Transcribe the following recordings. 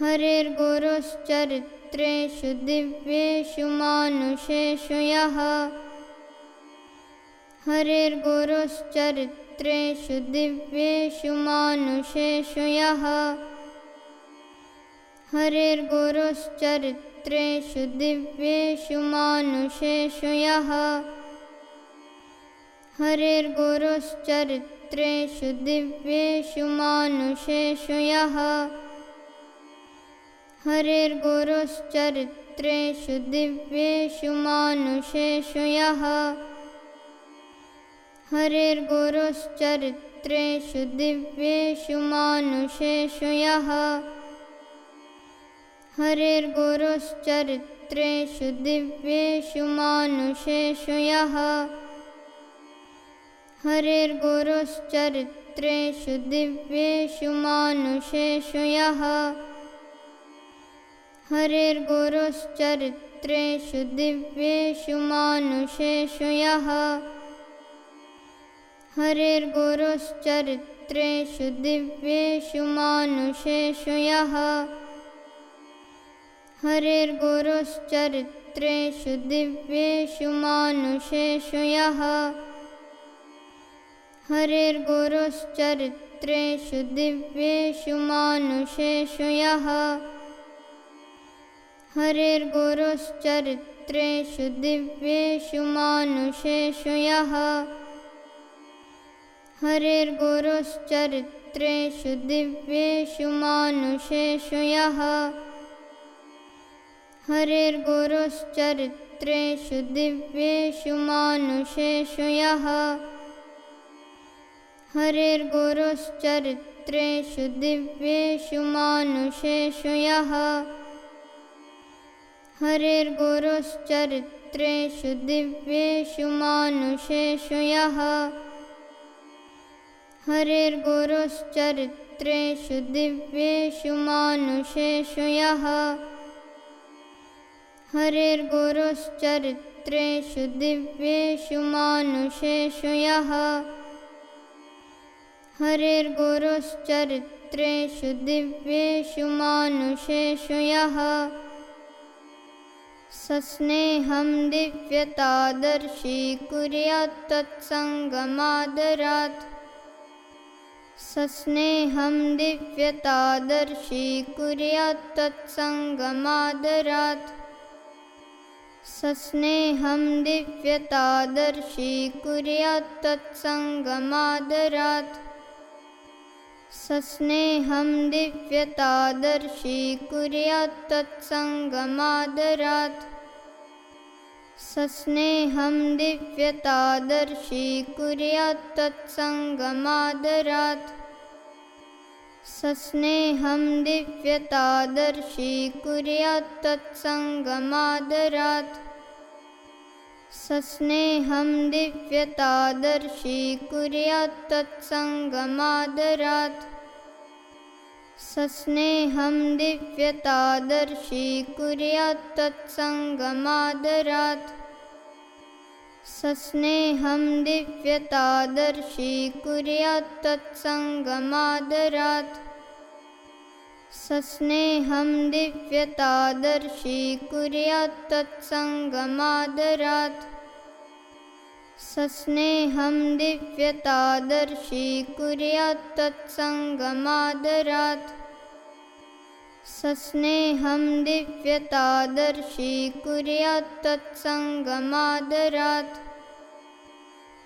हरिर्गुरुश्चरित्रेषु दिव्येषु मानुषेषु यः। हरिर्गुरुश्चरित्रेषु दिव्येषु मानुषेषु यः। हरिर्गुरुश्चरित्रेषु दिव्येषु मानुषेषु यः। हरिर्गुरुश्चरित्रेषु दिव्येषु मानुषेषु यः हरिर्गुरुश्चरित्रेषु दिव्येषु मानुषेषु यः। हरिर्गुरुश्चरित्रेषु दिव्येषु मानुषेषु यः। हरिर्गुरुश्चरित्रेषु दिव्येषु मानुषेषु यः। हरिर्गुरुश्चरित्रेषु दिव्येषु मानुषेषु यः हरिर्गुरुश्चरित्रेषु दिव्येषु मानुषेषु यः। हरिर्गुरुश्चरित्रेषु दिव्येषु मानुषेषु यः। हरिर्गुरुश्चरित्रेषु दिव्येषु मानुषेषु यः। हरिर्गुरुश्चरित्रेषु दिव्येषु मानुषेषु यः हरिर्गुरुश्चरित्रेषु दिव्येषु मानुषेषु यः। हरिर्गुरुश्चरित्रेषु दिव्येषु मानुषेषु यः। हरिर्गुरुश्चरित्रेषु दिव्येषु मानुषेषु यः। हरिर्गुरुश्चरित्रेषु दिव्येषु मानुषेषु यः हरिर्गुरुश्चरित्रेषु दिव्येषु मानुषेषु यः। हरिर्गुरुश्चरित्रेषु दिव्येषु मानुषेषु यः। हरिर्गुरुश्चरित्रेषु दिव्येषु मानुषेषु यः। हरिर्गुरुश्चरित्रेषु दिव्येषु मानुषेषु यः सस्नेहं दिव्यतादर्शी कुर्यात् तत्सङ्गमादरात्। सस्नेहं दिव्यतादर्शी कुर्यात् तत्सङ्गमादरात्। सस्नेहं दिव्यतादर्शी कुर्यात् तत्सङ्गमादरात् सस्नेहं दिव्यतादर्शी कुर्यात् तत्सङ्गमादरात्। सस्नेहं दिव्यतादर्शी कुर्यात् तत्सङ्गमादरात्। सस्नेहं दिव्यतादर्शी कुर्यात् तत्सङ्गमादरात् सस्नेहं दिव्यतादर्शी कुर्यात् तत्सङ्गमादरात्। सस्नेहं दिव्यतादर्शी कुर्यात् तत्सङ्गमादरात्। सस्नेहं दिव्यतादर्शी कुर्यात् तत्सङ्गमादरात् तत्सङ्गमादरात्। सस्नेहं दिव्यतादर्शी दिव्यतादर्शी कुर्यात् तत्सङ्गमादरात्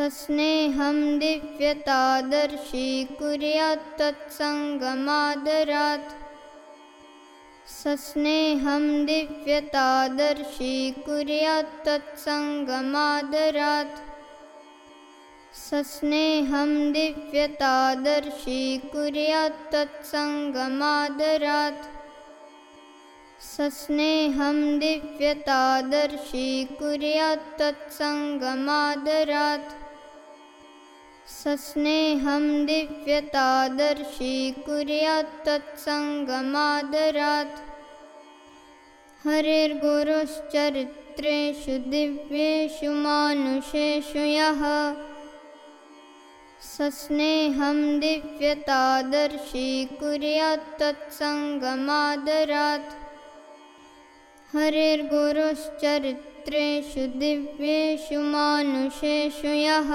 सस्नेहं दिव्यतादर्शी कुर्यात् तत्सङ्गमादरात् सस्नेहं दिव्यतादर्शी कुर्यात् तत्सङ्गमादरात् सस्नेहं दिव्यतादर्शी सस्नेहं दिव्यतादर्शी कुर्यात् तत्सङ्गमादरात् सस्नेहं दिव्यतादर्शी कुर्यात् तत्सङ्गमादरात्। हरेर्गुरुश्चरित्रेषु दिव्येषु मानुषेषु यः। सस्नेहं दिव्यतादर्शी कुर्यात् तत्सङ्गमादरात्। हरेर्गुरुश्चरित्रेषु दिव्येषु मानुषेषु यः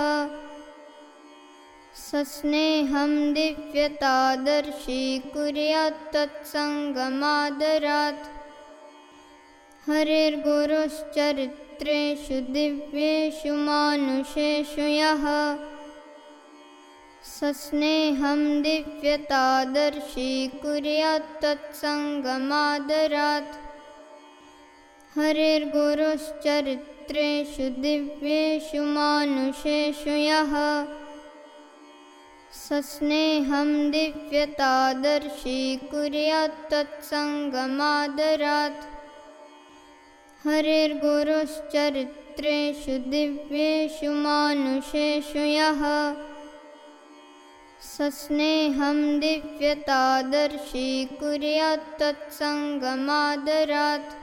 सस्नेहं दिव्यतादर्शी कुर्यात् तत्सङ्गमादरात्। हरेर्गुरुश्चरित्रेषु दिव्येषु मानुषेषु यः। सस्नेहं दिव्यतादर्शी कुर्यात् तत्सङ्गमादरात्। हरेर्गुरुश्चरित्रेषु दिव्येषु मानुषेषु यः सस्नेहं दिव्यतादर्शी कुर्यात् तत्सङ्गमादरात्। हरेर्गुरुश्चरित्रेषु दिव्येषु मानुषेषु यः। सस्नेहं दिव्यतादर्शी कुर्यात् तत्सङ्गमादरात्।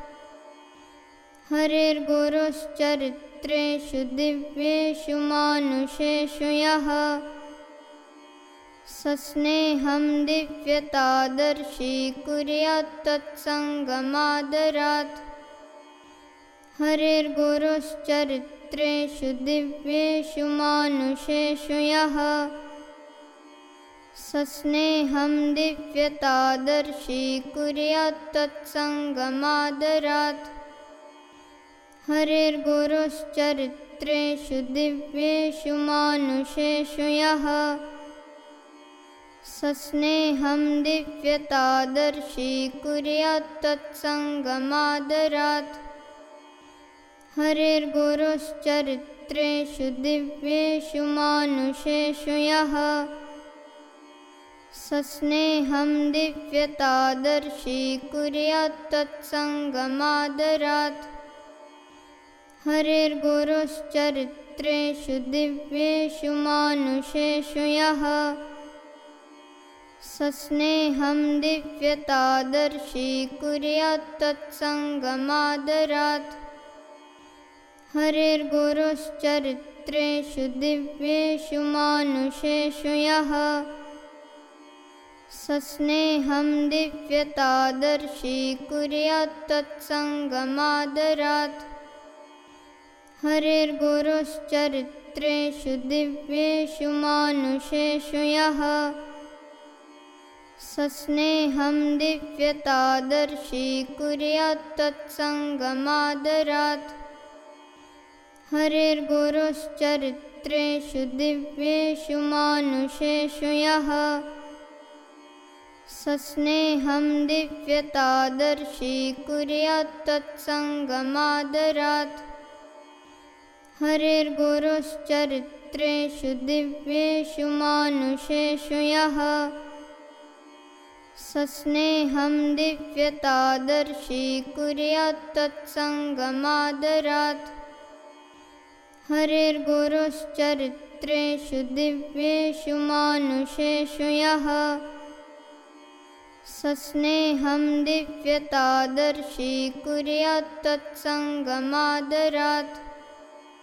हरेर्गुरुश्चरित्रेषु दिव्येषु मानुषेषु यः सस्नेहं दिव्यतादर्शी कुर्यात् तत्सङ्गमादरात्। हरेर्गुरुश्चरित्रेषु दिव्येषु मानुषेषु यः सस्नेहं दिव्यतादर्शी कुर्यात् तत्सङ्गमादरात्। हरेर्गुरुश्चरित्रेषु दिव्येषु मानुषेषु यः सस्नेहं दिव्यतादर्शी कुर्यात् तत्सङ्गमादरात्। हरेर्गुरुश्चरित्रेषु दिव्येषु मानुषेषु यः सस्नेहं कुर्यात् तत्सङ्गमादरात्। हरेर्गुरुश्चरित्रेषु दिव्येषु मानुषेषु यः सस्नेहं दिव्यतादर्शी कुर्यात् तत्सङ्गमादरात्। हरेर्गुरुश्चरित्रेषु दिव्येषु मानुषेषु यः। सस्नेहं दिव्यतादर्शी कुर्यात् तत्सङ्गमादरात्। हरेर्गुरुश्चरित्रेषु दिव्येषु मानुषेषु यः सस्नेहं दिव्यतादर्शी कुर्यात् तत्सङ्गमादरात्। हरेर्गुरुश्चरित्रेषु दिव्येषु मानुषेषु यः। सस्नेहं दिव्यतादर्शी कुर्यात् तत्सङ्गमादरात्। हरेर्गुरुश्चरित्रेषु दिव्येषु मानुषेषु यः सस्नेहं दिव्यतादर्शी कुर्यात् तत्सङ्गमादरात्। हरेर्गुरुश्चरित्रेषु दिव्येषु मानुषेषु यः। सस्नेहं दिव्यतादर्शी कुर्यात् तत्सङ्गमादरात्